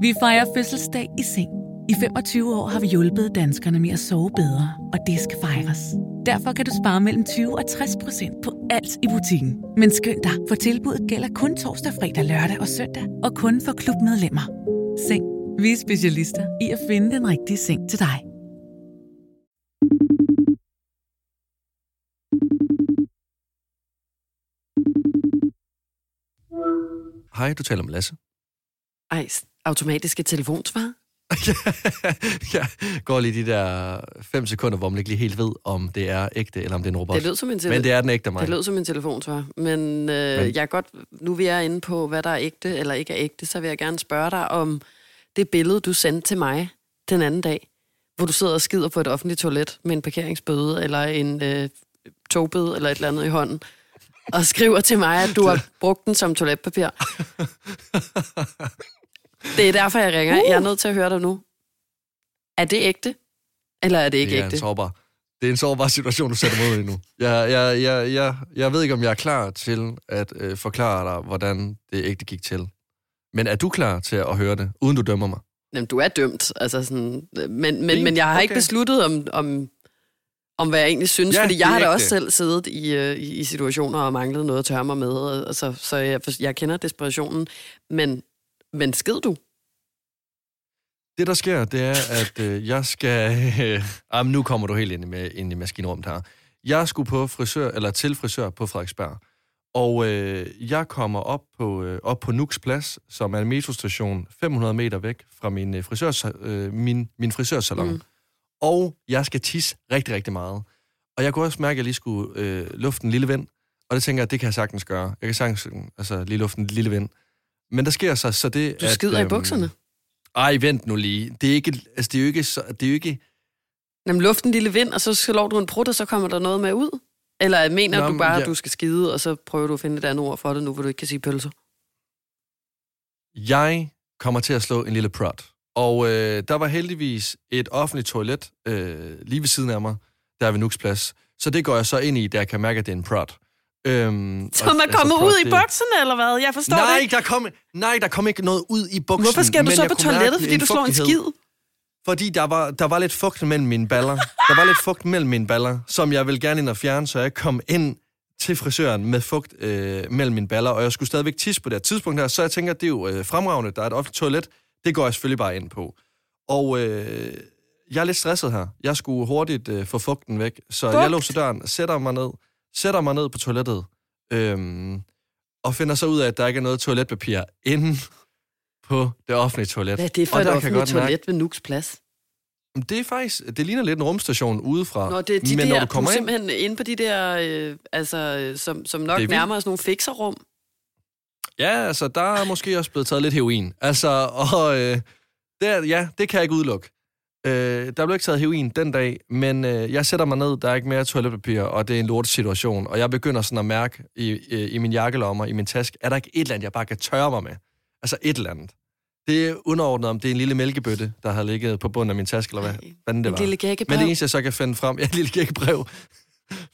Vi fejrer fødselsdag i seng. I 25 år har vi hjulpet danskerne med at sove bedre, og det skal fejres. Derfor kan du spare mellem 20 og 60 procent på alt i butikken. Men skynd dig, for tilbuddet gælder kun torsdag, fredag, lørdag og søndag, og kun for klubmedlemmer. Seng. Vi er specialister i at finde den rigtige seng til dig. Hej, du taler med Lasse. Ej, automatiske telefonsvar? jeg går lige de der fem sekunder, hvor man ikke lige helt ved, om det er ægte, eller om det er en robot. Det lød som en, tele- Men det er den ægte mig. det lød som en telefonsvar. Men, øh, Men- jeg er godt, nu vi er inde på, hvad der er ægte eller ikke er ægte, så vil jeg gerne spørge dig om det billede, du sendte til mig den anden dag, hvor du sidder og skider på et offentligt toilet med en parkeringsbøde eller en øh, togbøde eller et eller andet i hånden, og skriver til mig, at du har brugt den som toiletpapir. Det er derfor, jeg ringer. Jeg er nødt til at høre dig nu. Er det ægte? Eller er det ikke det er ægte? en sårbar. Det er en sårbar situation, du sætter i nu. Jeg, jeg, jeg, jeg, jeg ved ikke, om jeg er klar til at øh, forklare dig, hvordan det ægte gik til. Men er du klar til at høre det, uden du dømmer mig? Jamen, du er dømt. Altså sådan, øh, men, men, men jeg har okay. ikke besluttet om, om, om, hvad jeg egentlig synes, Ja, fordi jeg har da også selv siddet i, øh, i, i situationer og manglet noget at tørre mig med, og, så, så jeg, jeg kender desperationen. Men, men skid du? Det, der sker, det er, at øh, jeg skal... Øh, jamen, nu kommer du helt ind i, med, ind i maskinrummet her. Jeg skulle på frisør, eller til frisør på Frederiksberg. Og øh, jeg kommer op på, øh, op på Nuks Plads, som er en metrostation 500 meter væk fra min, øh, frisørs, øh, min, min frisørsalon. Mm. Og jeg skal tisse rigtig, rigtig meget. Og jeg kunne også mærke, at jeg lige skulle øh, lufte en lille vind. Og det tænker jeg, det kan jeg sagtens gøre. Jeg kan sagtens altså, lige lufte en lille vind. Men der sker så, så det, Du at... skider i øhm, bukserne. ej, vent nu lige. Det er ikke, altså, det er jo ikke, så, det er jo ikke, Jamen, luften lille vind, og så slår du en prut, og så kommer der noget med ud? Eller mener Nå, du bare, at du skal skide, og så prøver du at finde et andet ord for det nu, hvor du ikke kan sige pølser? jeg kommer til at slå en lille prod. Og øh, der var heldigvis et offentligt toilet øh, lige ved siden af mig, der ved Nuks plads. Så det går jeg så ind i, da jeg kan mærke, at det er en prod. Øhm, Så og- man altså, kommer prod, ud i det- bukserne, eller hvad? Jeg forstår det Nej, ikke. der kom, nej, der kom ikke noget ud i buksen. Hvorfor skal du så på toilettet, fordi du slår en skid? Fordi der var, der var lidt fugt mellem mine baller. Der var lidt fugt mellem mine baller, som jeg vil gerne ind og fjerne, så jeg kom ind til frisøren med fugt øh, mellem mine baller, og jeg skulle stadigvæk tisse på det her tidspunkt her, så jeg tænker, at det er jo øh, fremragende, der er et offentligt toilet, det går jeg selvfølgelig bare ind på. Og øh, jeg er lidt stresset her. Jeg skulle hurtigt øh, få fugten væk, så Fugt? jeg låser døren, sætter mig ned, sætter mig ned på toilettet, øhm, og finder så ud af, at der ikke er noget toiletpapir inde på det offentlige toilet. Hvad er det for Og et der offentligt godt mærke- toilet ved Nuks plads? det er faktisk, det ligner lidt en rumstation udefra. Nå, det er de men der, når du du kommer er ind, simpelthen inde på de der, øh, altså, øh, som, som nok Det er vildt. nærmer os nogle fikserrum. ja, altså, der er måske også blevet taget lidt heroin. Altså, og øh, det er, ja, det kan jeg ikke udelukke. Øh, der blev ikke taget heroin den dag, men øh, jeg sætter mig ned, der er ikke mere toiletpapir, og det er en lortet situation, og jeg begynder sådan at mærke i, i, i min jakkelommer, i min taske, er der ikke et eller andet, jeg bare kan tørre mig med? Altså et eller andet. Det er underordnet, om det er en lille mælkebøtte, der har ligget på bunden af min taske, eller hvad, hvad det var. lille Men gækkebrev. det eneste, jeg så kan finde frem... Ja, et lille gækkebrev.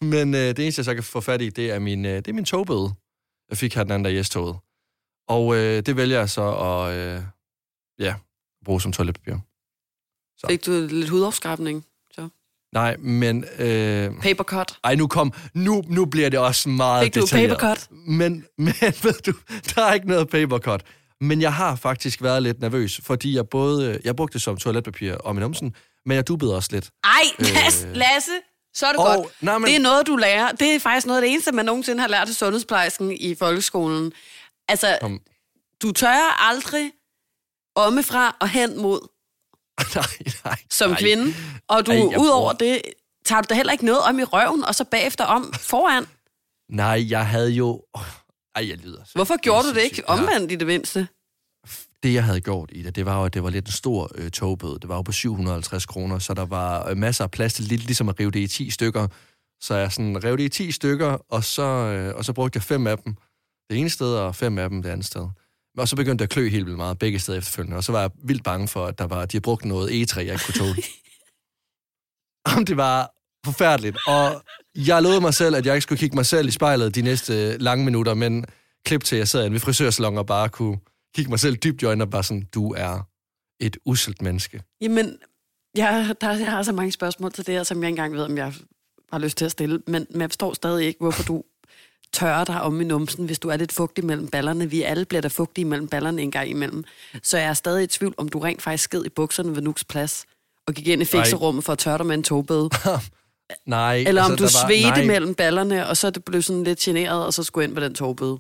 Men øh, det eneste, jeg så kan få fat i, det er min, øh, det er min togbøde. Jeg fik her den anden dag i S-toget. Og øh, det vælger jeg så at øh, ja, bruge som toiletpapir. Fik du lidt hudafskrabning? Nej, men... Øh, Papercut? ej, nu kom... Nu, nu bliver det også meget Fik du detaljeret. papercut? Men, men ved du, der er ikke noget papercut. Men jeg har faktisk været lidt nervøs, fordi jeg både... Jeg brugte det som toiletpapir og min omsen, men jeg dubbede også lidt. Ej, Lasse, Øh. Lasse, så er det Og- godt. nej, men- Det er noget, du lærer. Det er faktisk noget af det eneste, man nogensinde har lært af sundhedsplejersken i folkeskolen. Altså, Kom. du tør aldrig ommefra og hen mod nej, nej. som nej. kvinde. Og du, Ej, jeg ud over bruger- det, tager du da heller ikke noget om i røven, og så bagefter om foran. Nej, jeg havde jo... Ej, jeg lyder så. Hvorfor gjorde du det ikke omvendt i det mindste? Det, jeg havde gjort i det, det var jo, at det var lidt en stor øh, togbøde. Det var jo på 750 kroner, så der var øh, masser af plads til lidt ligesom at rive det i 10 stykker. Så jeg sådan rev det i 10 stykker, og så, øh, og så brugte jeg fem af dem det ene sted, og fem af dem det andet sted. Og så begyndte det at klø helt vildt meget, begge steder efterfølgende. Og så var jeg vildt bange for, at der var, de havde brugt noget egetræ, jeg ikke kunne tåle. Jamen, det var forfærdeligt. Og jeg lovede mig selv, at jeg ikke skulle kigge mig selv i spejlet de næste lange minutter, men klip til, at jeg sad ved frisørsalon og bare kunne kigge mig selv dybt i øjnene og bare sådan, du er et uselt menneske? Jamen, jeg, der, jeg har så mange spørgsmål til det her, som jeg ikke engang ved, om jeg har lyst til at stille. Men, men jeg forstår stadig ikke, hvorfor du tørrer dig om i numsen, hvis du er lidt fugtig mellem ballerne. Vi alle bliver da fugtige mellem ballerne en gang imellem. Så jeg er stadig i tvivl, om du rent faktisk sked i bukserne ved Nuks plads, og gik ind i fikserummet for at tørre dig med en togbede. Nej. Eller om altså, du der var- svedte nej, mellem ballerne, og så det blev sådan lidt generet, og så skulle ind på den togbede.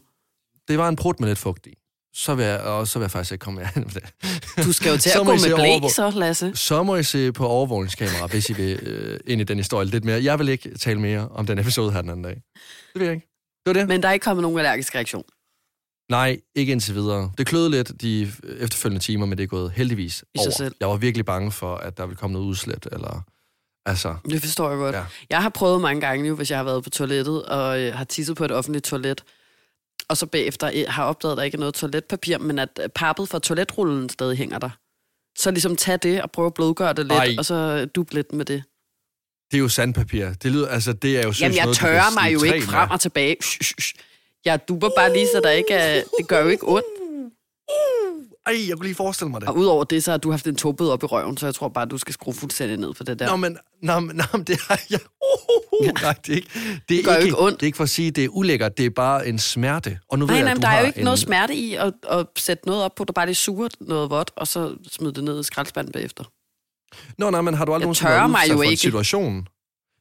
Det var en prut med lidt fugt i. Så vil jeg, og så vil jeg faktisk ikke komme det. Du skal jo til at gå med blæk, overvåg- så Lasse. Så må I se på overvågningskamera, hvis I vil øh, ind i den historie lidt mere. Jeg vil ikke tale mere om den episode her den anden dag. Det vil jeg ikke. Var det. Men der er ikke kommet nogen allergisk reaktion. Nej, ikke indtil videre. Det kløede lidt de efterfølgende timer, men det er gået heldigvis I sig over. selv. Jeg var virkelig bange for, at der ville komme noget udslæt, eller... Altså, Det forstår jeg godt. Ja. Jeg har prøvet mange gange jo, hvis jeg har været på toilettet og øh, har tisset på et offentligt toilet, og så bagefter øh, har opdaget, at der ikke er noget toiletpapir, men at øh, pappet fra toiletrullen stadig hænger der. Så ligesom tag det og prøve at blødgøre det lidt, Ej. og så dub lidt med det. Det er jo sandpapir. Det lyder, altså, det er jo Jamen, jeg noget, tørrer mig jo ikke frem og tilbage. Jeg duber bare lige, så der ikke er... Det gør jo ikke ondt. Ej, jeg kunne lige forestille mig det. Og udover det, så har du haft en tobet op i røven, så jeg tror bare, du skal skrue fuldstændig ned på det der. Nå, men, nå, men, nå, men det har jeg... Uh, uh, uh, nej, det er ikke, det er gør ikke, ikke ondt. Det er ikke for at sige, det er ulækkert. Det er bare en smerte. Og nu ved Nej, jeg, nej, du der er jo ikke en... noget smerte i at, at sætte noget op på, der bare lige suger noget vådt, og så smide det ned i skraldespanden bagefter. Nå, nej, men har du aldrig nogensinde været mig jo ikke. situation?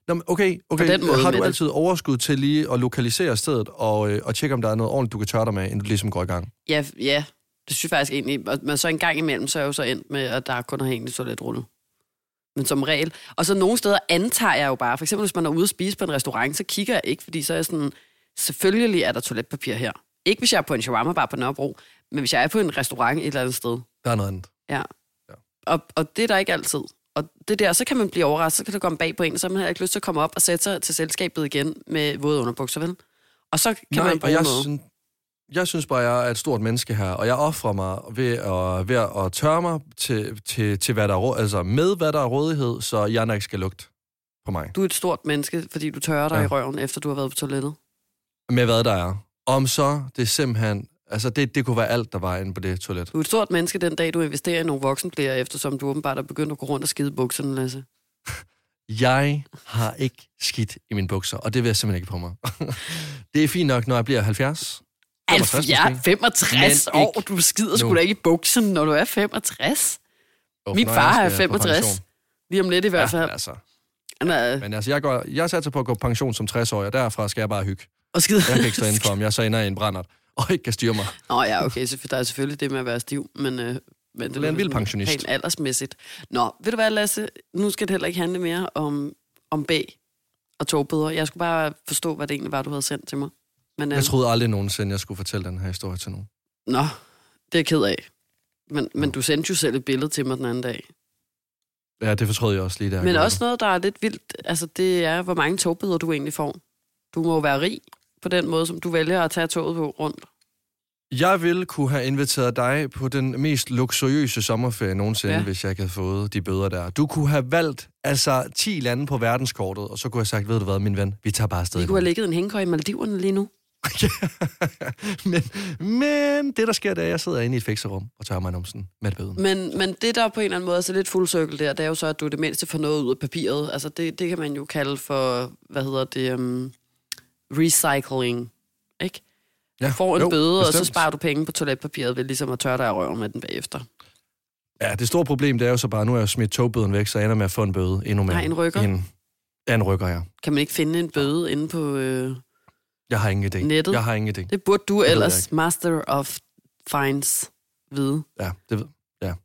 Nå, men okay, okay. den måde har du det. altid overskud til lige at lokalisere stedet og, øh, og tjekke, om der er noget ordentligt, du kan tørre dig med, inden du ligesom går i gang? Ja, ja, det synes jeg faktisk egentlig. Og- Men så en gang imellem, så er jeg jo så endt med, at der kun har hængt i toiletrulle. Men som regel. Og så nogle steder antager jeg jo bare, for eksempel hvis man er ude at spise på en restaurant, så kigger jeg ikke, fordi så er jeg sådan, selvfølgelig er der toiletpapir her. Ikke hvis jeg er på en shawarma bar på Nørrebro, men hvis jeg er på en restaurant et eller andet sted. Der er noget andet. Ja. Og, og det er der ikke altid. Og det der, så kan man blive overrasket, så kan det komme bag på en, så man har ikke lyst til at komme op og sætte sig til selskabet igen med våde underbukser, vel? Og så kan Nej, man bruge jeg, noget. synes, jeg synes bare, jeg er et stort menneske her, og jeg offrer mig ved at, ved at tørre mig til, til, til hvad der er, altså med hvad der er rådighed, så jeg ikke skal lugte på mig. Du er et stort menneske, fordi du tørrer dig Ja. i røven, efter du har været på toilettet. Med hvad der er. Om så, det er simpelthen... Altså, det, det kunne være alt, der var inde på det toilet. Du er et stort menneske den dag, du investerer i nogle voksenblære, eftersom du åbenbart er begyndt at gå rundt og skide bukserne, Lasse. Jeg har ikke skidt i mine bukser, og det vil jeg simpelthen ikke på mig. det er fint nok, når jeg bliver 70. 65 Alf, jeg er måske. 65 Men år. Du skider sgu da ikke i buksen, når du er 65. Jo, Min far er skal på 65. pension. Lige om lidt i hvert Ja, fald. altså. Han er, Men altså, jeg, går, jeg satser på at gå pension som 60-årig, og derfra skal jeg bare hygge. og skide. Jeg kan ikke stå inden for, om jeg så ender i en brændert, og ikke kan styre mig. Nå ja, okay, så der er selvfølgelig det med at være stiv, men, øh, men er en vild pensionist. Helt aldersmæssigt. Nå, ved du hvad, Lasse? Nu skal det heller ikke handle mere om, om bag og togbøder. Jeg skulle bare forstå, hvad det egentlig var, du havde sendt til mig. Men, øh, Jeg troede aldrig nogensinde, jeg skulle fortælle den her historie til nogen. Nå, det er jeg ked af. Men, men du sendte jo selv et billede til mig den anden dag. Ja, det fortrød jeg også lige der. Men også noget, der er lidt vildt, altså det er, hvor mange togbøder du egentlig får. Du må jo være rig på den måde, som du vælger at tage toget på rundt. Jeg ville kunne have inviteret dig på den mest luksuriøse sommerferie nogensinde, ja. Hvis jeg ikke havde fået de bøder der. Du kunne have valgt altså 10 lande på verdenskortet, og så kunne jeg have sagt, ved du hvad, min ven, vi tager bare afsted. Vi kunne have morgen." ligget en hængekøj i Maldiverne lige nu. men, men det, der sker, det er, at jeg sidder inde i et fikserum og tørrer mig numsen med bøden. Men, men det, der på en eller anden måde er så lidt full circle der, det er jo så, at du det mindste får noget ud af papiret. Altså det, det kan man jo kalde for, hvad hedder det, um, recycling, ikke? Ja, Du får en jo, bøde, og så bestemt. sparer du penge på toiletpapiret ved ligesom at tørre dig i røven med den bagefter. Ja, det store problem, det er jo så bare, nu har jeg smidt togbøden væk, så jeg ender med at få en bøde endnu mere. Nej, en rykker. En, ja, en rykker, ja. Kan man ikke finde en bøde inde på... Øh... Jeg har ingen idé. Nettet? Jeg har ingen idé. Det burde du jeg ellers, master of fines, vide. Ja, det ved,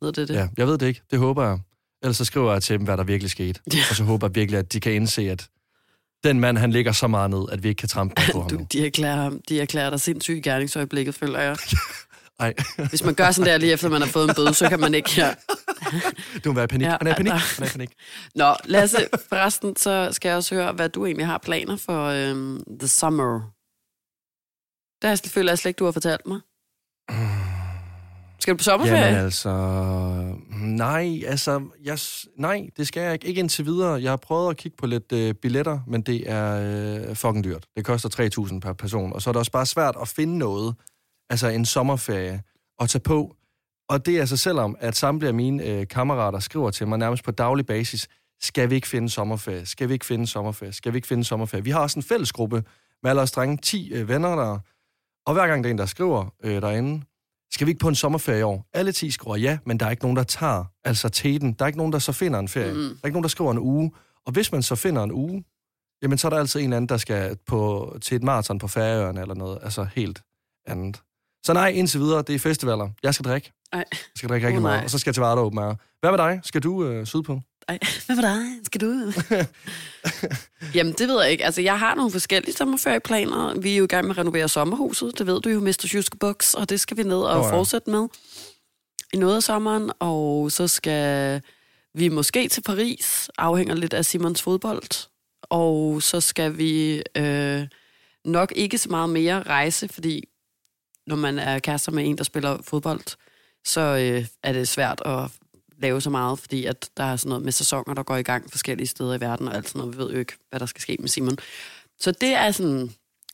Ved det det? ja, jeg ved det ikke. Det håber jeg. Ellers så skriver jeg til dem, hvad der virkelig skete. Ja. Og så håber jeg virkelig, at de kan indse, at den mand, han ligger så meget ned, at vi ikke kan trampe på ham Du, de, erklærer, ham- de erklærer dig sindssyg i gerningsøjeblikket, føler jeg. Ej, Hvis man gør sådan der lige efter, man har fået en bøde, så kan man ikke... Ja. du må være i panik. Ja, Han er i panik. Han er i panik. Nå, Lasse, forresten, så skal jeg også høre, hvad du egentlig har planer for øhm, The Summer. Det har jeg føler jeg slet ikke, du har fortalt mig. Skal du på sommerferie? Jamen altså... Nej, altså... Jeg, nej, det skal jeg ikke. Ikke indtil videre. Jeg har prøvet at kigge på lidt øh, billetter, men det er øh, fucking dyrt. Det koster 3.000 per person. Og så er det også bare svært at finde noget, altså en sommerferie, at tage på, Og det er altså selvom, at samtlige af mine øh, kammerater skriver til mig nærmest på daglig basis, skal vi ikke finde sommerferie? Skal vi ikke finde sommerferie? Skal vi ikke finde sommerferie? Vi har også en fællesgruppe med alle os drenge, 10 øh, venner der. Og hver gang der er en, der skriver øh, derinde, skal vi ikke på en sommerferie i år? Alle 10 skriver ja, men der er ikke nogen, der tager altså teten. Der er ikke nogen, der så finder en ferie. Mm. Der er ikke nogen, der skriver en uge. Og hvis man så finder en uge, jamen så er der altid en eller anden, der skal på, til et maraton på Færøerne eller noget. Altså helt andet. Så nej, indtil videre, det er festivaler. Jeg skal drikke. Ej. Jeg skal drikke rigtig Oh, meget, og så skal jeg til Varde Air. Hvad med dig? Skal du øh, sydpå? Ej, hvad med dig? Skal du? Jamen, det ved jeg ikke. Altså, jeg har nogle forskellige sommerferieplaner. Vi er jo i gang med at renovere sommerhuset. Det ved du jo, Mr. Buks, og det skal vi ned og Nå ja. fortsætte med i noget af sommeren. Og så skal vi måske til Paris, afhænger lidt af Simons fodbold. Og så skal vi øh, nok ikke så meget mere rejse, fordi når man er kærester med en, der spiller fodbold, så øh, er det svært at lave så meget, fordi at der er sådan noget med sæsoner, der går i gang forskellige steder i verden, og alt sådan noget. Vi ved jo ikke, hvad der skal ske med Simon. Så det er sådan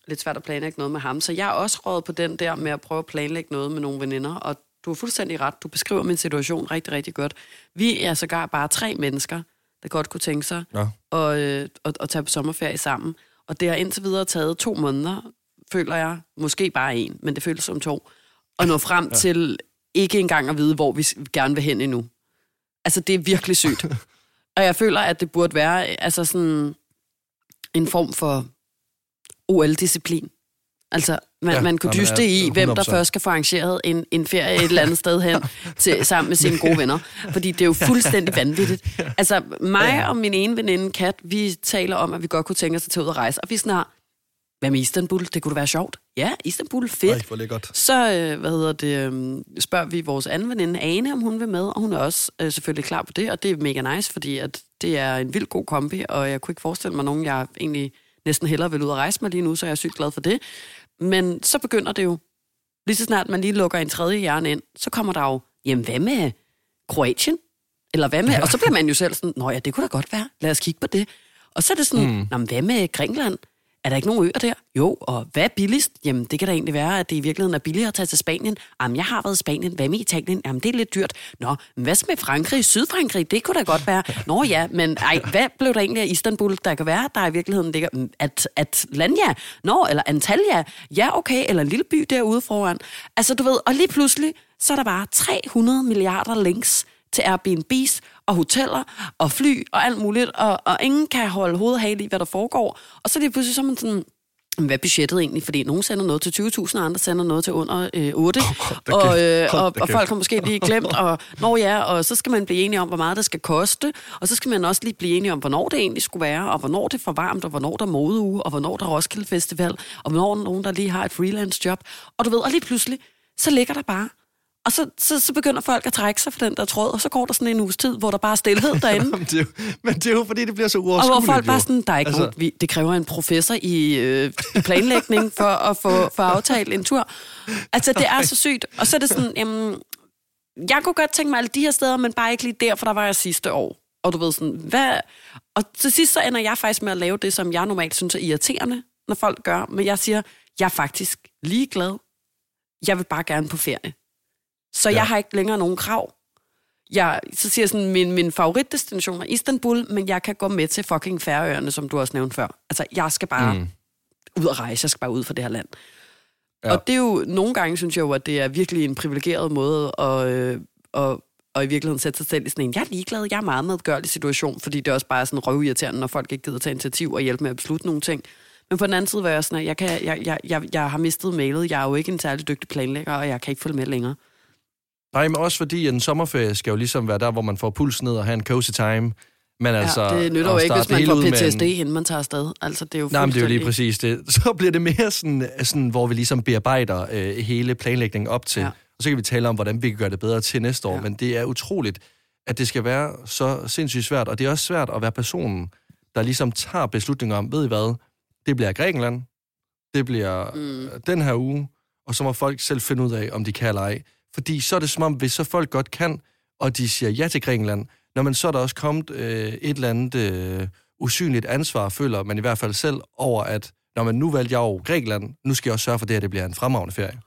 lidt svært at planlægge noget med ham. Så jeg er også råd på den der med at prøve at planlægge noget med nogle veninder, og du har fuldstændig ret. Du beskriver min situation rigtig, rigtig godt. Vi er sågar bare tre mennesker, der godt kunne tænke sig Ja. og, øh, og, og tage på sommerferie sammen. Og det har indtil videre taget to måneder, føler jeg. Måske bare en, men det føles som to. Og nå frem ja. til ikke engang at vide, hvor vi gerne vil hen endnu. Altså, det er virkelig sygt. og jeg føler, at det burde være altså sådan en form for OL-disciplin. Altså, man, Ja, man kunne dyste ja, i, hvem der 100%. først skal få arrangeret en, en ferie et eller andet sted hen til, sammen med sine gode venner. Fordi det er jo fuldstændig vanvittigt. Altså, mig og min ene veninde, Kat, vi taler om, at vi godt kunne tænke os at tage ud og rejse. Og vi her, hvad med Istanbul? Det kunne være sjovt. Ja, Istanbul, fedt. Ej, hvor lækkert. Så øh, hvad hedder det, øh, spørger vi vores anden veninde, Ane, om hun vil med, og hun er også øh, selvfølgelig klar på det, og det er mega nice, fordi at det er en vild god kombi, og jeg kunne ikke forestille mig nogen, jeg egentlig næsten hellere vil ud og rejse med lige nu, så jeg er sygt glad for det. Men så begynder det jo, lige så snart man lige lukker en tredje hjerne ind, så kommer der jo, jamen hvad med Kroatien? Eller hvad med, og så bliver man jo selv sådan, nå ja, det kunne da godt være, lad os kigge på det. Og så er det sådan, mm. nå, hvad med Grækenland? Er der ikke nogen øer der? Jo, og hvad er billigst? Jamen, det kan da egentlig være, at det i virkeligheden er billigere at tage til Spanien. Jamen, jeg har været i Spanien. Hvad med Italien? Jamen, det er lidt dyrt. Nå, men hvad så med Frankrig? Sydfrankrig? Det kunne da godt være. Nå ja, men ej, hvad blev der egentlig af Istanbul? Der kan være, der i virkeligheden ligger mm, at, at, Lanja. Nå, eller Antalya. Ja, okay, eller en lille by derude foran. Altså, du ved, og lige pludselig, så er der bare 300 milliarder links til Airbnb's og hoteller og fly og alt muligt, og, og ingen kan holde hovedet hale i, hvad der foregår. Og så er det pludselig så er man sådan, "Men hvad er budgettet egentlig? Fordi nogen sender noget til 20.000, og andre sender noget til under øh, 8. da og, øh, og, og folk har måske lige glemt, og når ja, og så skal man blive enige om, hvor meget det skal koste, og så skal man også lige blive enige om, hvornår det egentlig skulle være, og hvornår det er for varmt, og hvornår der er modeuge, og hvornår der er Roskilde Festival, og hvornår nogen, der lige har et freelance job. Og du ved, og lige pludselig, så ligger der bare og så, så, så begynder folk at trække sig for den der tråd, og så går der sådan en uges tid, hvor der bare er stillhed derinde. Men det, er jo, men det er jo, fordi det bliver så og uoverskueligt. hvor folk bare jo. sådan, der er ikke altså, nogen, vi, det kræver en professor i, øh, i planlægning for at få for aftalt en tur. Altså, det er så sygt. Og så er det sådan, jamen, jeg kunne godt tænke mig alle de her steder, men bare ikke lige der, for der var jeg sidste år. Og du ved sådan, hvad... Og til sidst så ender jeg faktisk med at lave det, som jeg normalt synes er irriterende, når folk gør. Men jeg siger, jeg er faktisk ligeglad. Jeg vil bare gerne på ferie. Så ja. Jeg har ikke længere nogen krav. Jeg, så siger jeg sådan, min, min favoritdestination er Istanbul, men jeg kan gå med til fucking Færøerne, som du også nævnte før. Altså, jeg skal bare mm. ud og rejse. Jeg skal bare ud fra det her land. Ja. Og det er jo, nogle gange synes jeg jo, at det er virkelig en privilegeret måde at, øh, at, at i virkeligheden sætte sig selv i sådan en, jeg er ligeglad, jeg er meget medgørlig situation, fordi det også bare er sådan røvirriterende, når folk ikke gider tage initiativ og hjælpe med at beslutte nogle ting. Men på den anden side var jeg sådan, at jeg, kan, jeg, jeg, jeg, jeg har mistet mailet, jeg er jo ikke en særlig dygtig planlægger, og jeg kan ikke følge med længere. Nej, men også fordi en sommerferie skal jo ligesom være der, hvor man får puls ned og have en cozy time. Men altså, ja, det nytter jo ikke, hvis man får med en- PTSD, inden man tager afsted. Altså, det er jo Nej, men det er jo lige præcis det. Så bliver det mere sådan, sådan hvor vi ligesom bearbejder øh, hele planlægningen op til. Ja. Og så kan vi tale om, hvordan vi kan gøre det bedre til næste år. Ja. Ja. Men det er utroligt, at det skal være så sindssygt svært. Og det er også svært at være personen, der ligesom tager beslutninger om, ved I hvad, det bliver Grækenland, det bliver mm. den her uge, og så må folk selv finde ud af, om de kan eller ej. Fordi så er det som om, hvis så folk godt kan, og de siger ja til Grækenland, når man så er der også kommet øh, et eller andet øh, usynligt ansvar, føler man i hvert fald selv, over at når man nu valgte jeg over Grækenland, nu skal jeg også sørge for det, at det bliver en fremragende ferie.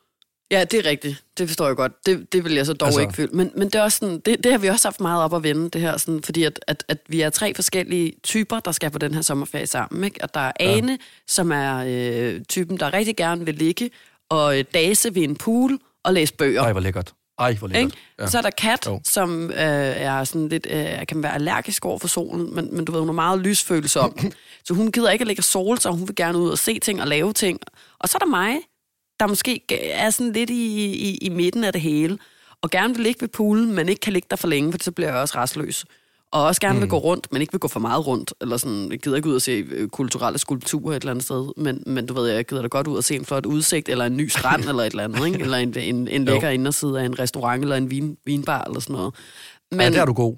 Ja, det er rigtigt. Det forstår jeg godt. Det, det vil jeg så dog Altså- ikke føle. Men, men det, er også sådan, det, det har vi også haft meget op at vende, det her. Sådan, fordi at, at, at vi er tre forskellige typer, der skal på den her sommerferie sammen. Ikke? Og der er Ane, ja. som er øh, typen, der rigtig gerne vil ligge og øh, dase ved en pool og læse bøger. Ej, hvor lækkert. Ej, hvor lækkert. Ikke? Ja. Så er der Kat, Jo. som øh, er sådan lidt, øh, kan være allergisk over for solen, men, men du ved, hun er meget lysfølsom. så hun gider ikke at ligge og sole sig, hun vil gerne ud og se ting og lave ting. Og så er der mig, der måske er sådan lidt i, i, i midten af det hele, og gerne vil ligge ved poolen, men ikke kan ligge der for længe, for så bliver jeg også restløs. Og også gerne vil gå rundt, men ikke vil gå for meget rundt, eller sådan, jeg gider ikke ud og se øh, kulturelle skulpturer et eller andet sted, men, men du ved, jeg gider da godt ud og se en flot udsigt, eller en ny strand, eller et eller andet, ikke? eller en, en, en lækker inderside af en restaurant, eller en vin, vinbar, eller sådan noget. Men, ja, der er du god.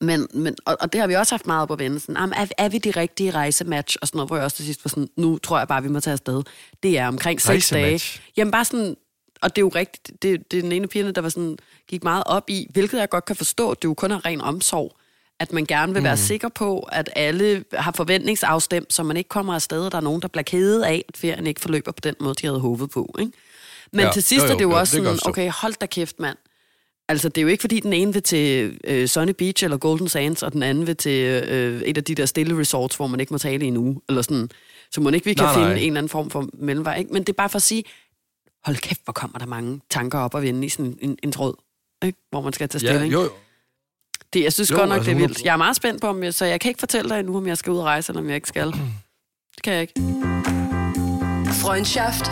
men, men, og, og det har vi også haft meget op at vende. Sådan, "Jamen, er, er vi de rigtige rejsematch? Og sådan noget, hvor jeg også til sidst var sådan, nu tror jeg bare, vi må tage afsted. Det er omkring seks dage. Jamen bare sådan, og det er jo rigtigt, det, det er den ene af pigerne, der var sådan, gik meget op i, hvilket jeg godt kan forstå, det er jo kun af ren omsorg, at man gerne vil være Mm. sikker på, at alle har forventningsafstemt, så man ikke kommer afsted, og der er nogen, der bliver kede af, at ferien ikke forløber på den måde, de havde håbet på. Ikke? Men Ja, til sidst jo, jo, er det jo jo, også jeg sådan, okay, hold da kæft, mand. Altså, det er jo ikke, fordi den ene vil til øh, Sunny Beach eller Golden Sands, og den anden vil til øh, et af de der stille resorts, hvor man ikke må tale i en uge, eller sådan. Så må ikke vi kan Nej, finde nej. en eller anden form for mellemvej. Ikke? Men det er bare for at sige, hold kæft, hvor kommer der mange tanker op og vende i sådan en, en, tråd, ikke? hvor man skal tage Ja, stilling. jo, jo. Det, jeg synes Jo, godt nok, altså det er 100%. vildt. Jeg er meget spændt på, om jeg, så jeg kan ikke fortælle dig endnu, om jeg skal ud og rejse, eller om jeg ikke skal. Det kan jeg ikke. Freundschaft.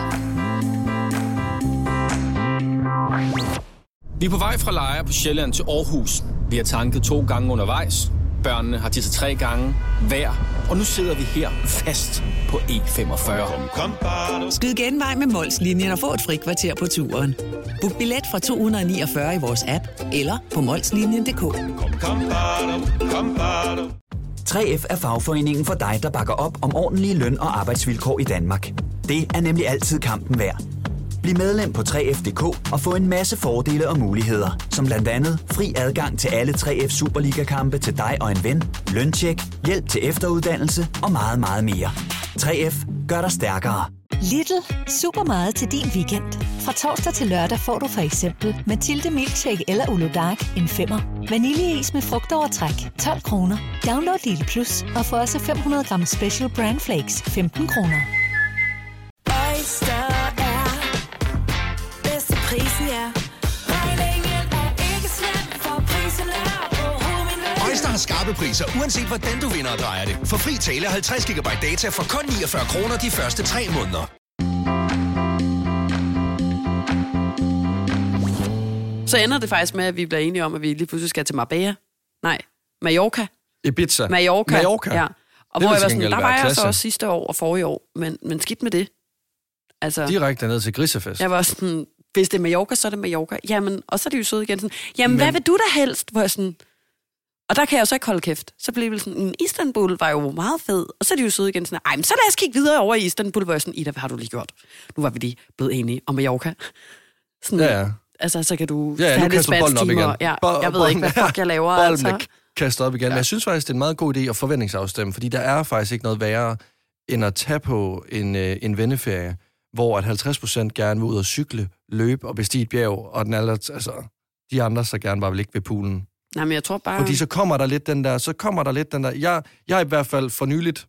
Vi er på vej fra Lejre på Sjælland til Aarhus. Vi har tanket to gange undervejs. Børnene har tisset tre gange hver. Og nu sidder vi her fast på E45. Skyd genvej med Molslinjen og få et fri kvarter på turen. Book billet fra 249 i vores app eller på molslinjen.dk. 3F er fagforeningen for dig, der bakker op om ordentlige løn- og arbejdsvilkår i Danmark. Det er nemlig altid kampen værd. Bliv medlem på 3F.dk og få en masse fordele og muligheder, som blandt andet fri adgang til alle 3F Superliga-kampe til dig og en ven, løntjek, hjælp til efteruddannelse og meget, meget mere. 3F gør dig stærkere. Lidl. Super meget til din weekend. Fra torsdag til lørdag får du for eksempel Mathilde Milkshake eller Ulo Dark en femmer. Vaniljeis med frugtovertræk 12 kroner. Download Lidl Plus og få også 500 gram Special Brand Flakes 15 kroner. Oyster har skarpe priser, uanset hvordan du vinder og drejer det. For fri tale 50 GB data for kun 49 kroner de første 3 måneder. Så ender det faktisk med, at vi bliver enige om, at vi lige pludselig skal til Marbella. Nej, Mallorca. Ibiza. Mallorca. Mallorca. Ja. Og Det hvor jeg var sådan, der var jeg så også sidste år og forrige år, men, men skidt med det. Altså, Direkte ned til Grisefest. jeg var sådan, hvis det er Mallorca, så er det Mallorca. Jamen, og så er de jo søde igen sådan, jamen, men... hvad vil du da helst? Hvor jeg sådan, og der kan jeg jo så ikke holde kæft. Så blev det sådan, "Mm, Istanbul var jo meget fed. Og så er de jo søde igen sådan, ej, men så lad os kigge videre over i Istanbul, hvor jeg sådan, Ida, hvad har du lige gjort? Nu var vi lige blevet enige om Mallorca. Sådan, Ja, ja. Altså, så kan du Ja, ja, have du bolden op igen. Ja, jeg ved ikke, hvad fuck jeg laver, Bolden altså. kastet op igen. Ja. Men jeg synes faktisk, det er en meget god idé at forventningsafstemme, fordi der er faktisk ikke noget værre, end at tage på en, øh, en venneferie, hvor at 50 procent gerne vil ud og cykle, løbe og bestige et bjerg, og den alle, altså, de andre så gerne bare vil ligge ved poolen. Nej, men jeg tror bare... Fordi så kommer der lidt den der, så kommer der lidt den der, jeg, jeg i hvert fald for nyligt,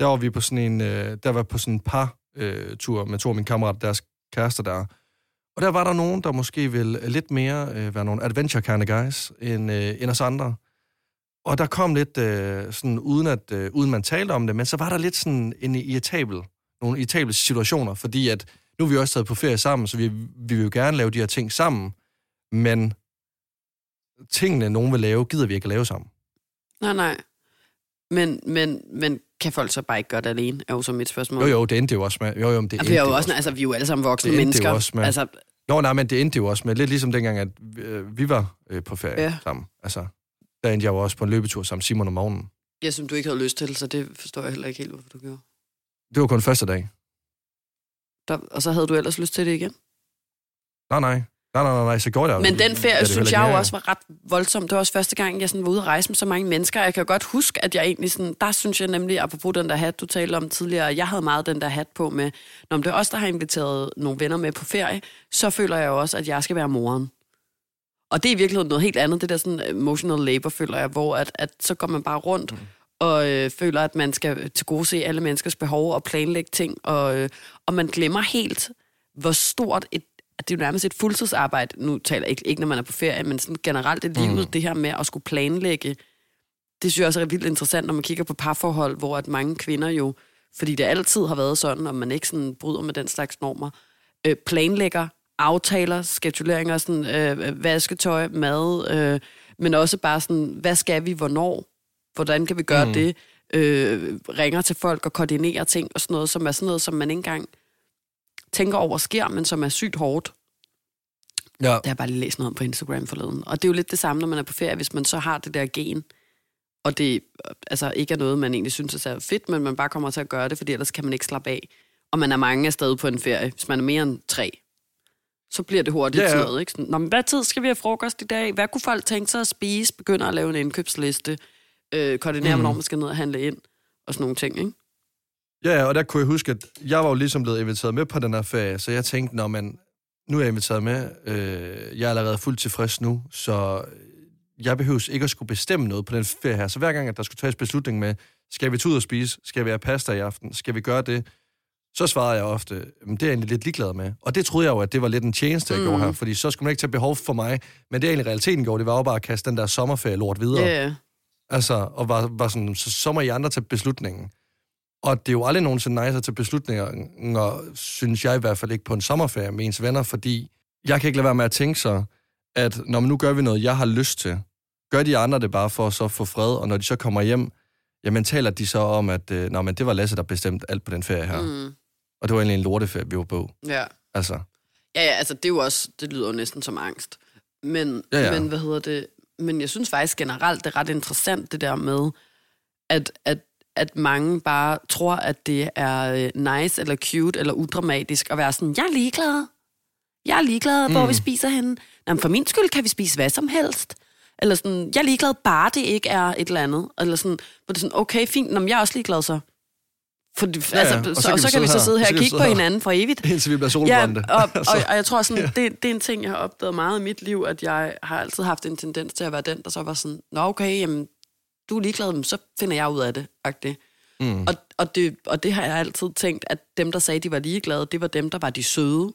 der var vi på sådan en, øh, der var på sådan en par øh, tur med to af mine kammerater, deres kærester der. Og der var der nogen, der måske vil øh, lidt mere øh, være nogle adventure kind of guys, end, øh, end os andre. Og der kom lidt øh, sådan, uden, at, øh, uden man talte om det, men så var der lidt sådan en irritabel, nogle irritable situationer, fordi at nu er vi også taget på ferie sammen, så vi, vi vil jo gerne lave de her ting sammen, men tingene, nogen vil lave, gider vi ikke at lave sammen. Nej, nej. Men, men, men kan folk så bare ikke gøre det alene, er jo så mit spørgsmål. Jo, jo, det endte jo også med. Jo, jo, men det endte jo også, altså, vi er jo alle sammen voksne Det mennesker. også med- Altså, Jo, nej, men det endte jo også med, lidt ligesom dengang, at øh, vi var øh, på ferie Ja. ja. sammen. Altså, der endte jeg jo også på en løbetur sammen med Simon om morgenen. jeg som du ikke havde lyst til, så det forstår jeg heller ikke helt, hvorfor du gjorde. Det var kun første dag. Der, og så havde du ellers lyst til det igen? Nej, nej. Nej, nej, nej, nej, så går det. Men den ferie, Ja, synes jeg jo også var ret voldsom. Det var også første gang, jeg sådan var ude at rejse med så mange mennesker. Jeg kan godt huske, at jeg egentlig sådan... Der synes jeg nemlig, apropos den der hat, du talte om tidligere, jeg havde meget den der hat på med, når det er os, der har inviteret nogle venner med på ferie, så føler jeg jo også, at jeg skal være moren. Og det er i virkeligheden noget helt andet, det der sådan emotional labor, føler jeg, hvor at, at så går man bare rundt mm. og øh, føler, at man skal tilgodese alle menneskers behov og planlægge ting, og, øh, og man glemmer helt, hvor stort et at det er jo nærmest et fuldtidsarbejde, nu taler jeg ikke, ikke når man er på ferie, men sådan generelt i livet, mm. det her med at skulle planlægge, det synes jeg også er vildt interessant, når man kigger på parforhold, hvor at mange kvinder jo, fordi det altid har været sådan, og man ikke sådan bryder med den slags normer, øh, planlægger, aftaler, skeduleringer, sådan, øh, vasketøj, mad, øh, men også bare sådan, hvad skal vi, hvornår, hvordan kan vi gøre. Mm. det, øh, ringer til folk og koordinerer ting og sådan noget, som er sådan noget, som man ikke engang tænker over sker, men som er sygt hårdt. Ja. Det har jeg bare lige læst noget om på Instagram forleden. Og det er jo lidt det samme, når man er på ferie, hvis man så har det der gen, og det øh, altså, ikke er noget, man egentlig synes er så fedt, men man bare kommer til at gøre det, fordi ellers kan man ikke slappe af. Og man er mange afsted på en ferie. Hvis man er mere end tre, så bliver det hurtigt Ja, ja, sådan noget. Ikke? Sådan, Nå, men hvad tid skal vi have frokost i dag? Hvad kunne folk tænke sig at spise? Begynder at lave en indkøbsliste. Øh, koordinere. Mm. hvornår man skal ned og handle ind. Og sådan nogle ting, ikke? Ja, og der kunne jeg huske, at jeg var jo ligesom blevet inviteret med på den her ferie, så jeg tænkte, når man, nu er jeg inviteret med, øh, jeg er allerede fuldt tilfreds nu, så jeg behøver ikke at skulle bestemme noget på den ferie her. Så hver gang, at der skulle tages beslutning med, skal vi tage ud og spise, skal vi have pasta i aften, skal vi gøre det, så svarede jeg ofte, "Jamen, det er jeg egentlig lidt ligeglad med. Og det troede jeg jo, at det var lidt en tjeneste, jeg mm. Mm. gjorde her, fordi så skulle man ikke tage behov for mig. Men det egentlig realiteten gjorde, det var jo bare at kaste den der sommerferie-lort videre. Ja. Altså, og var, var sådan, så, så må I andre tage beslutningen. Og det er jo aldrig nogensinde nice at tage beslutninger, synes jeg i hvert fald ikke, på en sommerferie med ens venner, fordi jeg kan ikke lade være med at tænke så, at når man nu gør vi noget, jeg har lyst til, gør de andre det bare for at så få fred, og når de så kommer hjem, jamen taler de så om, at øh, Nå, men det var Lasse, der bestemte alt på den ferie her. Mm. Og det var egentlig en lorteferie, vi var på. ja. Altså, Ja, ja, altså det er jo også, det lyder jo næsten som angst. Men, Ja, ja. men hvad hedder det? Men jeg synes faktisk generelt, det er ret interessant det der med, at, at, at mange bare tror, at det er øh, nice eller cute eller udramatisk at være sådan, jeg er ligeglad. Jeg er ligeglad, hvor Mm. vi spiser henne. Nå, men for min skyld kan vi spise hvad som helst. Eller sådan, jeg er ligeglad, bare det ikke er et eller andet. Eller sådan, hvor det er sådan, okay, fint, men jeg er også ligeglad så. For, Ja, altså, ja. Og så, så kan og vi så kan vi så sidde her- så og kigge på her. hinanden for evigt. indtil vi bliver solbrændte. Ja, og, og, og jeg tror sådan, det, det er en ting, jeg har opdaget meget i mit liv, at jeg har altid haft en tendens til at være den, der så var sådan, nå okay, jamen, du er ligeglad, så finder jeg ud af det. agtigt. Mm. Og, og, det, og det har jeg altid tænkt, at dem, der sagde, de var ligeglade, det var dem, der var de søde,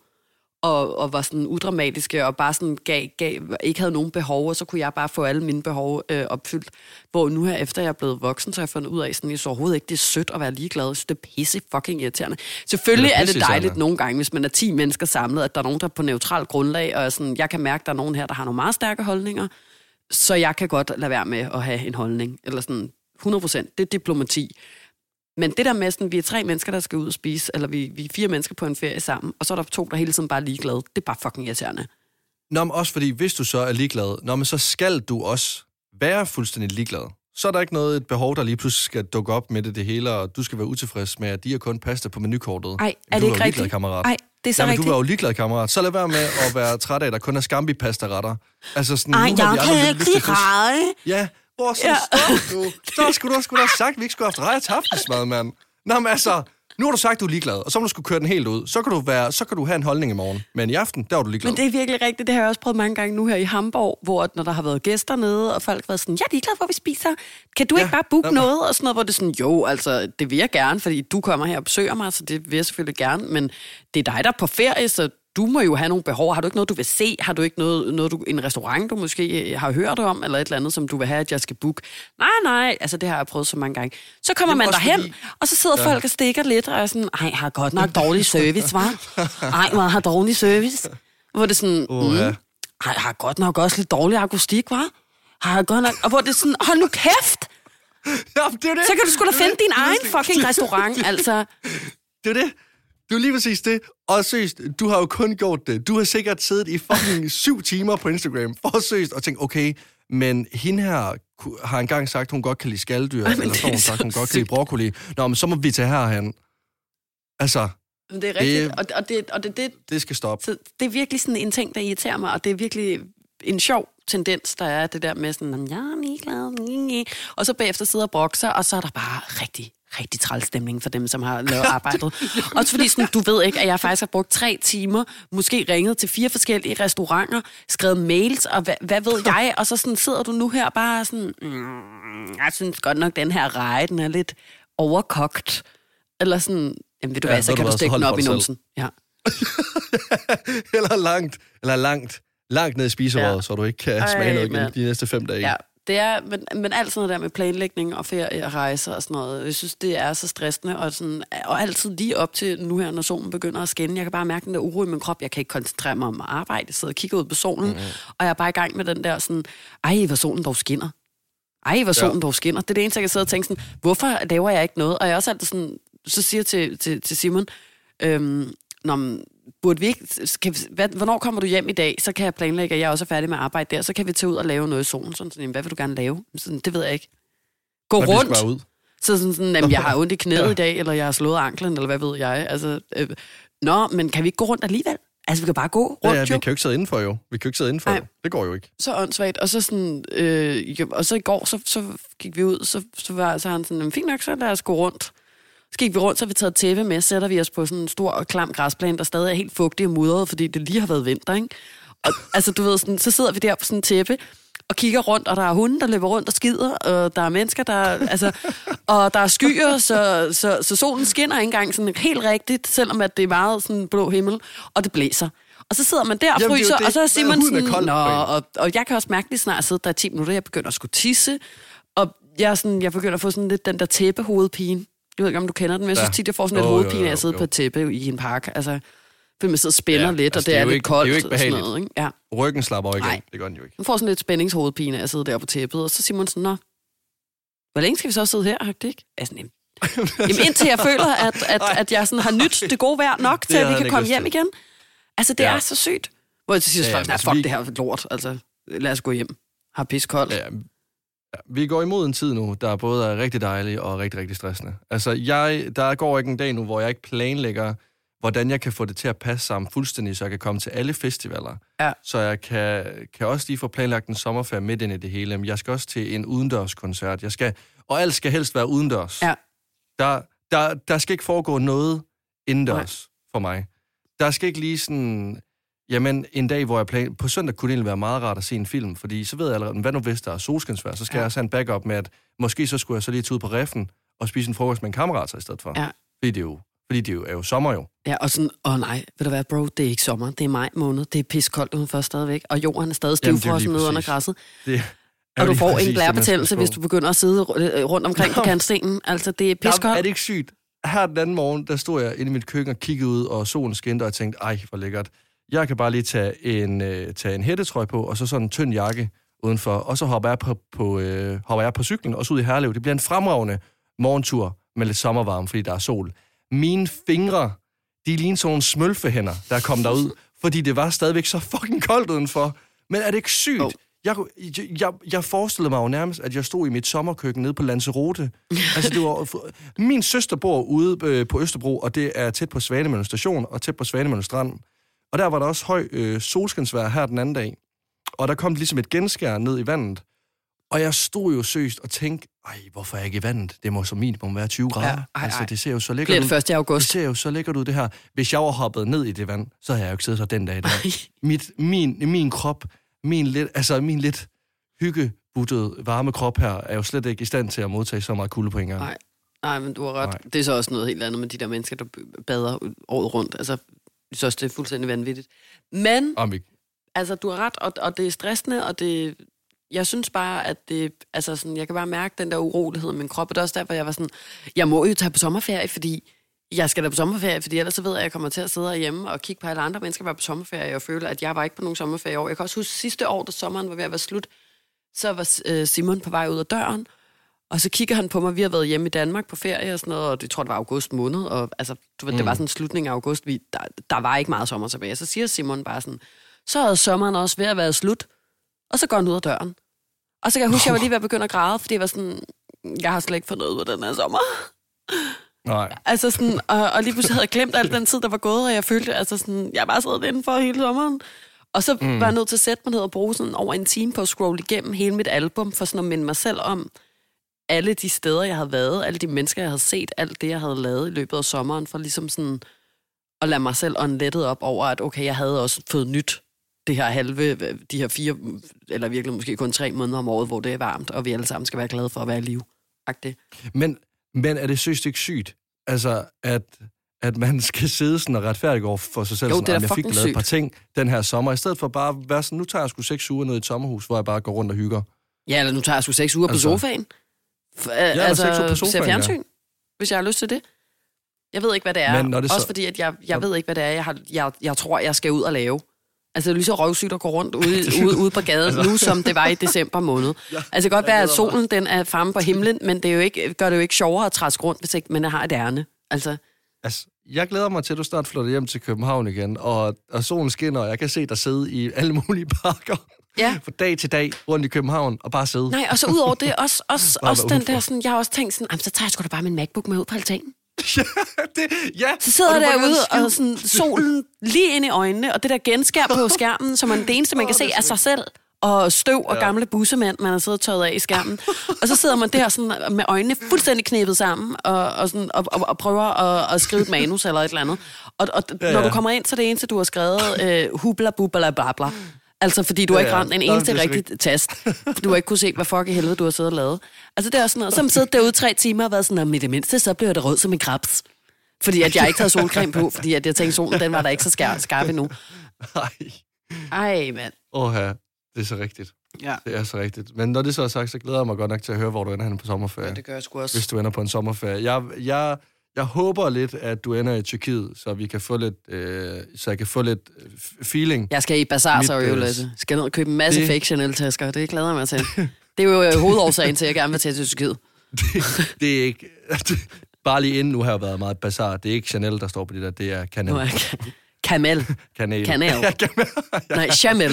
og, og var sådan udramatiske, og bare sådan gav, gav, ikke havde nogen behov, og så kunne jeg bare få alle mine behov øh, opfyldt. Hvor nu her, efter jeg er blevet voksen, så har jeg fundet ud af, sådan, jeg så overhovedet ikke, det er sødt at være ligeglad. Synes, det er pisse fucking irriterende. Selvfølgelig Det er er det dejligt nogle gange, hvis man er 10 mennesker samlet, at der er nogen, der er på neutral grundlag, og er sådan, jeg kan mærke, at der er nogen her, der har nogle meget stærke holdninger, så jeg kan godt lade være med at have en holdning. Eller sådan 100 procent. Det er diplomati. Men det der med, sådan, vi er tre mennesker, der skal ud og spise, eller vi, vi er fire mennesker på en ferie sammen, og så er der to, der hele tiden bare er ligeglade. Det er bare fucking irriterende. Nå, men også fordi, hvis du så er ligeglad, nå, men så skal du også være fuldstændig ligeglad. Så er der ikke noget et behov, der lige pludselig skal dukke op med det, det hele, og du skal være utilfreds med, at de har kun pasta på menukortet. Ej, er det ikke rigtigt? kammerat. Ej, det er så Jamen, rigtigt. du var jo ligeglad, kammerat. Så lad være med at være træt af, at der kun er skambi-pasta-retter. Altså sådan, Ej, nu jeg kan ikke lide reje. Ja, hvor så Ja. stop, du. Så skulle du have sagt, at vi ikke skulle have haft rejer til aftensmad, mand. Nå, men altså, nu har du sagt, du er ligeglad, og så må du skulle køre den helt ud. Så kan du, være, så kan du have en holdning i morgen. Men i aften, der var du ligeglad. Men det er virkelig rigtigt. Det har jeg også prøvet mange gange nu her i Hamburg, hvor når der har været gæster nede, og folk har været sådan, jeg er ligeglad, hvor vi spiser. Kan du ja, ikke bare booke jamen. noget? Og sådan noget, hvor det er sådan, jo, altså, det vil jeg gerne, fordi du kommer her og besøger mig, så det vil jeg selvfølgelig gerne. Men det er dig, der er på ferie, så du må jo have nogle behov. Har du ikke noget, du vil se? Har du ikke noget, noget du, en restaurant, du måske har hørt om, eller et eller andet, som du vil have, at jeg skal booke? Nej, nej, altså det har jeg prøvet så mange gange. Så kommer Jamen, man derhen, fordi- og så sidder ja. folk og stikker lidt, og er sådan, ej, har godt nok dårlig service, hva'? Ej, hvor har dårlig service. Hvor det sådan, Åh, ja. har, har godt nok også lidt dårlig akustik, hva'? Har godt nok... Og hvor det er sådan, hold nu kæft! Ja, det er det. Så kan du sgu da finde din egen fucking restaurant, altså. Det er det. Det er lige præcis det. Og seriøst, du har jo kun gjort det. Du har sikkert siddet i fucking syv timer på Instagram for seriøst og tænkt, okay, men hende her har engang sagt, hun godt kan lide skalddyr, Ej, eller så har hun sagt, hun godt kan lide broccoli. Nå, men så må vi tage herhen. Altså, det er rigtigt, det, og, og, det, og det, det, Det skal stoppe. så det er virkelig sådan en ting, der irriterer mig, og det er virkelig en sjov tendens, der er det der med sådan, jeg er ligeglad, og så bagefter sidder og brokser, og så er der bare rigtig, rigtig træls stemning for dem, som har lavet arbejdet. Også fordi sådan, du ved ikke, at jeg faktisk har brugt tre timer, måske ringet til fire forskellige restauranter, skrevet mails, og hvad, hvad ved jeg, og så sådan sidder du nu her bare sådan, mm, jeg synes godt nok, den her reje, den er lidt overkogt. Eller sådan, jamen ved du Ja, hvad, så kan du hvad, så stikke den op i numsen. Ja. eller langt, eller langt, langt ned i spiserøret, Ja. så du ikke kan Ej, smage noget igen de næste fem dage. Ja, det er, men, men alt sådan noget der med planlægning og ferie og rejser og sådan noget, jeg synes, det er så stressende, og, sådan, og altid lige op til nu her, når solen begynder at skinne. Jeg kan bare mærke den der uro i min krop. Jeg kan ikke koncentrere mig om at arbejde. Jeg sidder og kigger ud på solen, mm-hmm. og jeg er bare i gang med den der sådan, ej, hvor solen dog skinner. Ej, hvor solen ja. dog skinner. Det er det eneste, jeg kan sidde og tænke sådan, hvorfor laver jeg ikke noget? Og jeg er også altid sådan, så siger jeg til, til, til Simon, øhm, Nå, burde vi ikke, skal vi, hvad, hvornår kommer du hjem i dag? Så kan jeg planlægge, at jeg også er færdig med arbejde der. Så kan vi tage ud og lave noget i solen. Sådan, sådan, hvad vil du gerne lave? Sådan, det ved jeg ikke. Gå vi skal rundt. ud. Så sådan, sådan jamen, jeg har ondt i knæet Ja. i dag, eller jeg har slået anklen, eller hvad ved jeg. Altså, øh, nå, men kan vi ikke gå rundt alligevel? Altså, vi kan bare gå Ja, rundt, ja, vi jo. kan jo ikke sidde indenfor, jo. Vi kan jo ikke sidde indenfor, Nej. jo. Det går jo ikke. Så åndssvagt. Og så sådan, øh, og så i går, så, så gik vi ud, så, så var så han sådan, "Jamen, fint nok, så lad os gå rundt. Så gik vi rundt, så vi taget tæppe med, sætter vi os på sådan en stor og klam græsplæne, der stadig er helt fugtig og mudret, fordi det lige har været vinter, ikke? Og, altså, du ved, sådan, så sidder vi der på sådan en tæppe, og kigger rundt, og der er hunde, der løber rundt og skider, og der er mennesker, der... Altså, og der er skyer, så, så, så solen skinner ikke engang sådan helt rigtigt, selvom at det er meget sådan blå himmel, og det blæser. Og så sidder man der og Jamen, er fryser, det. og så er Simon sådan, kold Nå, på en." og, og jeg kan også mærke lige snart, at jeg sidder der i 10 minutter, jeg begynder at skulle tisse, og jeg, er sådan, jeg begynder at få sådan lidt den der tæppehovedpine. Jeg ved ikke, om du kender den, men jeg synes tit, jeg får sådan lidt jo, hovedpine, af at sidde på et tæppe i en park. Altså, fordi man sidder og spænder Ja, lidt, og altså, det, det er er, lidt ikke- koldt. det er jo ikke og sådan behageligt. noget, ikke? Ja. Ryggen slapper igen. Nej. Det gør den jo ikke. Man får sådan lidt spændingshovedpine af at sidde der på tæppet, og så siger man sådan, Nå, hvor længe skal vi så sidde her? Har det ikke? Altså, jamen, jamen, indtil jeg føler, at, at, at jeg sådan har nyt det gode vejr nok til, at vi kan komme hjem til. igen. Altså, det Ja. er så sygt. Hvor jeg til sidst ja, altså, fuck vi- det her lort. Altså, lad os gå hjem. Har pis koldt. Ja, ja, vi går imod en tid nu, der både er rigtig dejlig og rigtig, rigtig stressende. Altså, jeg, der går ikke en dag nu, hvor jeg ikke planlægger, hvordan jeg kan få det til at passe sammen fuldstændig, så jeg kan komme til alle festivaler. Ja. Så jeg kan, kan også lige få planlagt en sommerferie midt ind i det hele. Men jeg skal også til en udendørskoncert. Jeg skal, og alt skal helst være udendørs. Ja. Der, der, der skal ikke foregå noget indendørs Nej. for mig. Der skal ikke lige sådan... Jamen, en dag, hvor jeg plan... På søndag kunne det egentlig være meget rart at se en film, fordi så ved jeg allerede, hvad nu hvis der er solskinsvejr, så skal ja. Jeg også have en backup med, at måske så skulle jeg så lige tage ud på reffen og spise en frokost med en kammerat så i stedet for. Ja. Fordi det, er jo, fordi det er jo, er jo sommer jo. Ja, og sådan, åh oh, nej, ved du hvad, bro, det er ikke sommer, det er maj måned, det er piskoldt udenfor stadigvæk, og jorden er stadig stivfrossen nede under græsset. Det Og du får præcis en blærebetændelse, hvis på. du begynder at sidde øh, rundt omkring på Nå. kantstenen. Altså, det er piskoldt. er det ikke sygt? Her den anden morgen, der stod jeg inde i mit køkken og kiggede ud, og solen skinte, og jeg tænkte, ej, hvor lækkert. Jeg kan bare lige tage en, øh, tage en hættetrøje på, og så sådan en tynd jakke udenfor, og så hopper jeg på, på, øh, hopper jeg på cyklen, og så ud i Herlev. Det bliver en fremragende morgentur med lidt sommervarme, fordi der er sol. Mine fingre, de ligner sådan nogle smølfehænder, der kom derud, fordi det var stadigvæk så fucking koldt udenfor. Men er det ikke sygt? Jo. Jeg, jeg, jeg, forestillede mig jo nærmest, at jeg stod i mit sommerkøkken nede på Lanzarote. altså, det var, min søster bor ude øh, på Østerbro, og det er tæt på Svanemøllen station og tæt på Svanemøllen strand. Og der var der også høj øh, solskinsvejr her den anden dag. Og der kom ligesom et genskær ned i vandet. Og jeg stod jo søst og tænkte, ej, hvorfor er jeg ikke i vandet? Det må som minimum være 20 grader. Ja, ej, altså, ej. det ser jo så lækkert Bliver ud. det 1. Det august? ser jo så lækkert ud, det her. Hvis jeg var hoppet ned i det vand, så havde jeg jo ikke siddet her den dag. Der. Mit, min, min krop, min lidt, altså min lidt hyggebuttede varme krop her, er jo slet ikke i stand til at modtage så meget kulde på en gang. Nej. Nej, men du har ret. Nej. Det er så også noget helt andet med de der mennesker, der bader året rundt. Altså, jeg synes også, det er fuldstændig vanvittigt. Men, Om vi, altså, du har ret, og, og det er stressende, og det... Jeg synes bare, at det... Altså, sådan, jeg kan bare mærke den der urolighed i min krop, og det er også derfor, jeg var sådan... Jeg må jo tage på sommerferie, fordi jeg skal da på sommerferie, fordi ellers så ved jeg, at jeg kommer til at sidde hjemme og kigge på alle andre mennesker, der var på sommerferie, og føle, at jeg var ikke på nogen sommerferie i år. Jeg kan også huske sidste år, da sommeren var ved at være slut, så var øh, Simon på vej ud af døren, og så kigger han på mig, vi har været hjemme i Danmark på ferie og sådan noget, og det tror det var august måned, og altså, du ved, mm. det var sådan slutningen af august, vi, der, der var ikke meget sommer tilbage. Så siger Simon bare sådan, så er sommeren også ved at være slut, og så går han ud af døren. Og så kan jeg huske, at jeg var lige ved at begynde at græde, fordi jeg var sådan, jeg har slet ikke fået noget ud af den her sommer. Nej. Altså sådan, og, og lige pludselig havde jeg glemt al den tid, der var gået, og jeg følte, altså sådan, jeg bare sad indenfor hele sommeren. Og så mm. var jeg nødt til at sætte mig ned og bruge sådan over en time på at scrolle igennem hele mit album, for sådan at minde mig selv om alle de steder, jeg havde været, alle de mennesker, jeg havde set, alt det, jeg havde lavet i løbet af sommeren, for ligesom sådan at lade mig selv unlettet op over, at okay, jeg havde også fået nyt det her halve, de her fire, eller virkelig måske kun tre måneder om året, hvor det er varmt, og vi alle sammen skal være glade for at være i live. Agtigt. Men, men er det seriøst ikke sygt? Altså, at, at man skal sidde sådan og over for sig selv, Jo, sådan, det er "Ej, da jeg fik lavet et par sygt." ting den her sommer, i stedet for bare at være sådan, nu tager jeg sgu seks uger ned i et sommerhus, hvor jeg bare går rundt og hygger. Ja, eller nu tager jeg sgu seks uger Altså- på sofaen. Eller altså, uger på ser fjernsyn, hvis jeg har lyst til det. Jeg ved ikke, hvad det er. Men når det så- Også fordi, at jeg, jeg ved ikke, hvad det er, jeg, har, jeg, jeg tror, jeg skal ud og lave. Altså, det er lige så røvsygt at gå rundt ude, ude, ude på gaden nu, som det var i december måned. Altså, det kan godt være, at solen den er fremme på himlen, men det er jo ikke, gør det jo ikke sjovere at træske rundt, hvis ikke man har et ærne. Altså, Altså, jeg glæder mig til, at du snart flytter hjem til København igen, og, og solen skinner, og jeg kan se dig sidde i alle mulige parker Ja. fra dag til dag rundt i København, og bare sidde. nej, og så ud over det, også, også, også den udenfor. der, sådan, jeg har også tænkt sådan, "Jamen, så tager jeg sgu da bare min MacBook med ud på altanen. det, ja, Så sidder og derude, og sådan, solen lige ind i øjnene, og det der genskær på skærmen, som er det eneste, man kan se, er sig selv og støv og gamle bussemænd, man har siddet og tørret af i skærmen. Og så sidder man der sådan, med øjnene fuldstændig knæppet sammen, og, og, sådan, og, og, og prøver at, at skrive et manus eller et eller andet. Og, og ja, Ja, når ja. du kommer ind, så er det eneste, du har skrevet, øh, hubla bubla babla. Altså, fordi du har Ja, ikke ja. ramt en eneste rigtig tast. Du har ikke kunne se, hvad fuck i helvede du har siddet og lavet. Altså, det er også sådan noget. Man siddet derude tre timer og været sådan, "Nå, men i det mindste, så bliver det rød som en krebs. Fordi at jeg ikke havde solcreme på, fordi at jeg tænkte, solen den var der ikke så skarp, skarp endnu. Nej. Ej, mand. Åh, ja. Det er så rigtigt. Ja. Det er så rigtigt. Men når det så er sagt, så glæder jeg mig godt nok til at høre, hvor du ender henne på sommerferie. ja, det gør jeg sgu også. hvis du ender på en sommerferie. Jeg, jeg, jeg håber lidt, at du ender i Tyrkiet, så vi kan få lidt, øh, så jeg kan få lidt øh, feeling. Jeg skal i Bazaar, så Mit, jo, øh, Lasse. Skal ned og købe en masse det- fake Chanel-tasker. Det glæder jeg mig til. Det er jo øh, hovedårsagen til, at jeg gerne vil til til Tyrkiet. Det, det er ikke... Bare lige inden nu har jeg været meget bazar. Det er ikke Chanel, der står på det der. Det er Canel. Nu er jeg Kamel. Kanel. Kanel. Ja, Canel. Nej, Chamel.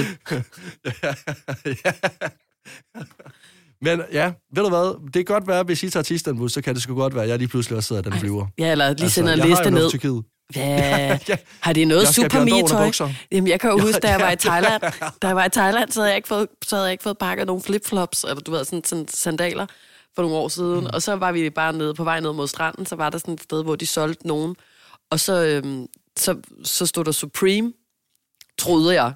Men ja, ved du hvad? Det kan godt være, hvis I tager Istanbul, så kan det sgu godt være, at jeg lige pludselig også sidder den flyver. Ja, eller lige sender en liste ned. Tyrkiet. Ja, Ja. har det noget super tøj? Jamen, jeg kan jo huske, da jeg var i. Thailand, da jeg var i Thailand, så havde jeg ikke fået, så havde jeg ikke fået pakket nogle flipflops, eller du ved, sådan, sådan sandaler for nogle år siden. Mm. Og så var vi bare nede på vej ned mod stranden, så var der sådan et sted, hvor de solgte nogen. Og så, øhm, så, så stod der Supreme, troede jeg.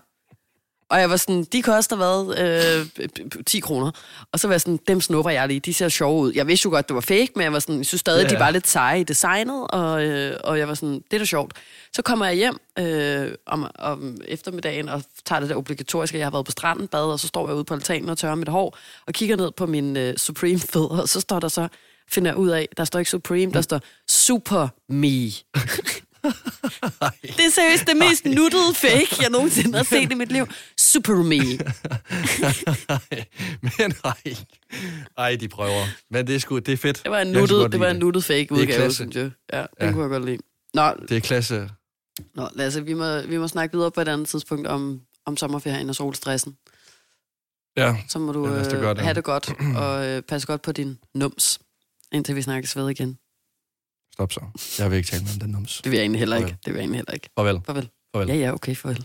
Og jeg var sådan, de koster hvad? Øh, 10 kroner. Og så var jeg sådan, dem snupper jeg lige, de ser sjove ud. Jeg vidste jo godt, det var fake, men jeg var sådan, jeg synes stadig, Ja, de var lidt seje i designet, og, øh, og jeg var sådan, det er da sjovt. Så kommer jeg hjem øh, om, om eftermiddagen og tager det der obligatoriske, jeg har været på stranden, bad, og så står jeg ude på altanen og tørrer mit hår, og kigger ned på min øh, Supreme fødder, og så står der så, finder jeg ud af, der står ikke Supreme, der står Super Me. Det er seriøst det mest nuttede fake, jeg nogensinde har set i mit liv. Super Me. Men nej. Ej, de prøver. Men det er, sgu, det er fedt. Det var en nuttet, det var en nuttet fake er udgave, klasse. synes jeg. Ja, den Ja. kunne jeg godt lide. Nå, Det er klasse. nå Lasse, vi må, vi må snakke videre på et andet tidspunkt om, om sommerferien og solstressen. Ja. Så må du Ja, øh, det. have det godt, og øh, passe godt på din nums, indtil vi snakkes ved igen. Stop så. Jeg vil ikke tale med om den nums. Det vil jeg egentlig heller ikke. Farvel. Det vil jeg egentlig heller ikke. Farvel. Farvel. Farvel. Ja, ja, okay, farvel.